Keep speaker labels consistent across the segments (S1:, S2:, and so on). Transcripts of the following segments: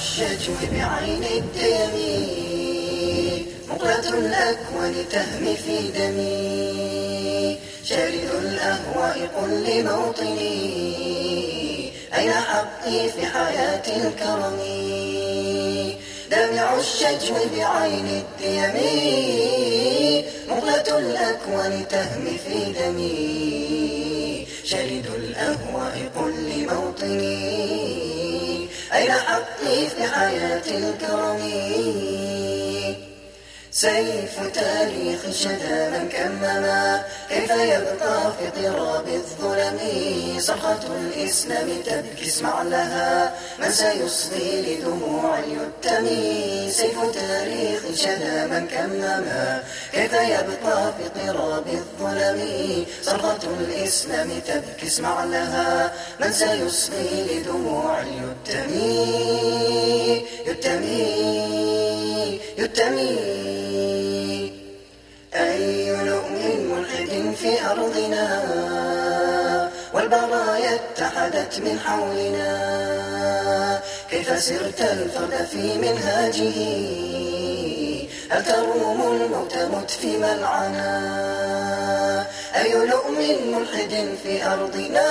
S1: الشجو بعين الديم مقلة الأكوان تهمي في دمي شارد الأهواء قل لموطني. أين حقي في حياة الكرم؟ دامع الشجو بعين الديم مقلة الأكوان تهمي في دمي شرد الأهواء قل لموطني. أين حقي في حياة الكرم سيف تاريخ شدا من كمما كيف يبقى في قراب الظلم؟ صرخة الإسلام تبكي اسمع لها. من سيصغي لدموع اليتم؟ سيف تاريخ شدا من كمما كيف يبقى في قراب الظلم؟ صرخة الإسلام تبكي اسمع لها. من سيصغي لدموع اليتم؟ يتمي يتمي أي لؤم ملحد في أرضنا والبرايا اتحدت من حولنا كيف سرت الفرد في منهاجه؟ هل تروم الموت مت في ملعنا؟ أي لؤم ملحد في أرضنا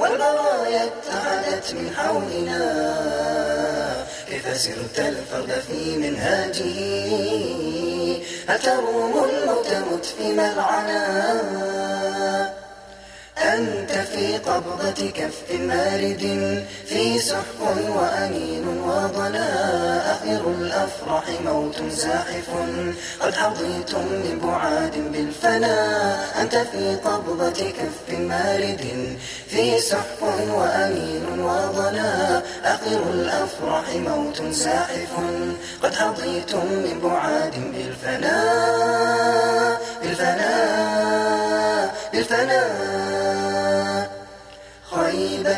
S1: والبرايا اتحدت من حولنا كيف سرت الفرد في منهاجه؟ أتروم الموت مت في ملعنا أنت في قبضة كف مارد في سحق وأنين وضنا أخر الأفراح موت زاحف. قد حظيتم من بعاد أنت في قبضة كف مارد في سحق وأنين وضنا أخر الأفراح موت زاحف. قد حظيتم من بعاد بالفنا بالفنا بالفنا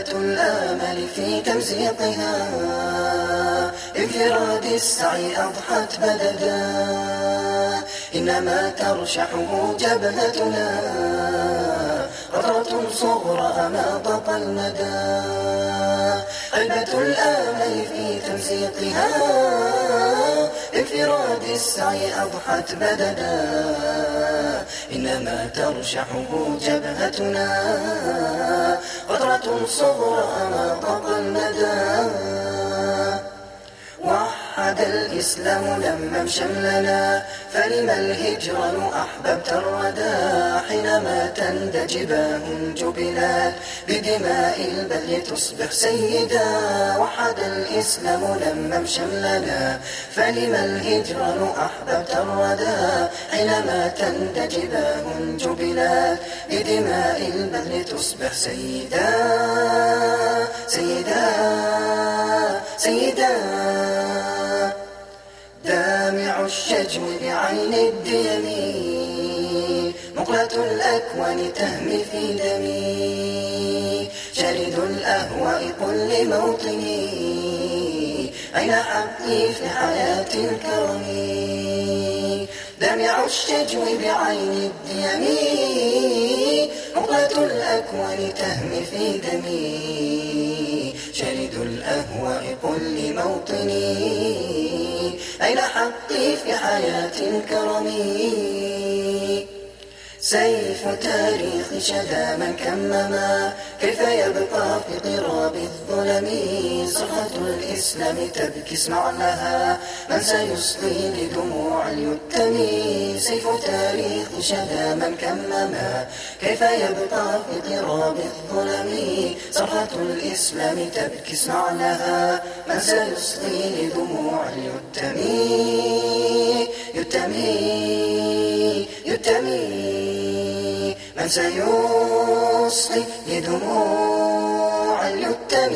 S1: الآمل في تمزيقها انفراد السعي أضحت بلدا. إنما ترشحه جبهتنا. قطرة صغرى ما ضاق المدى خيبة الآمل في تمزيقها انفراد السعي أضحت بددا إنما ترشحه جبهتنا قطرة صغرى ما طق المدى. الإسلام لما شملنا فلم الهجران أحببت الردى حينما تندجباه جبلات بدماء البذل تصبح سيدا وحد الإسلام لما شملنا فلم الهجران أحببت الردى حينما تندجباه جبلات بدماء البذل تصبح سيدا سيدا سيدا. الشجو بعين الديم مقلة الأكوان تهمي في دمي. شرد الأهواء قل لموطني. أين حقي في حياة الكرم؟ دمع الشجو بعين الديم مقلة الأكوان تهمي في دمي. شرد الأهواء قل لموطني. حقي في حياة الكرم. سيف تاريخ شدا من كمما كيف يبقى في قراب الظلم؟ صرخة الإسلام تبكي اسمع لها من سيسقي لدموع اليتم؟ سيف تاريخ شدا من كمما كيف يبقى في قراب الظلم؟ صرخة الإسلام تبكي اسمع لها من سيسقي لدموع اليتم يتمي يتمي. من سيصغي لدموع اليتم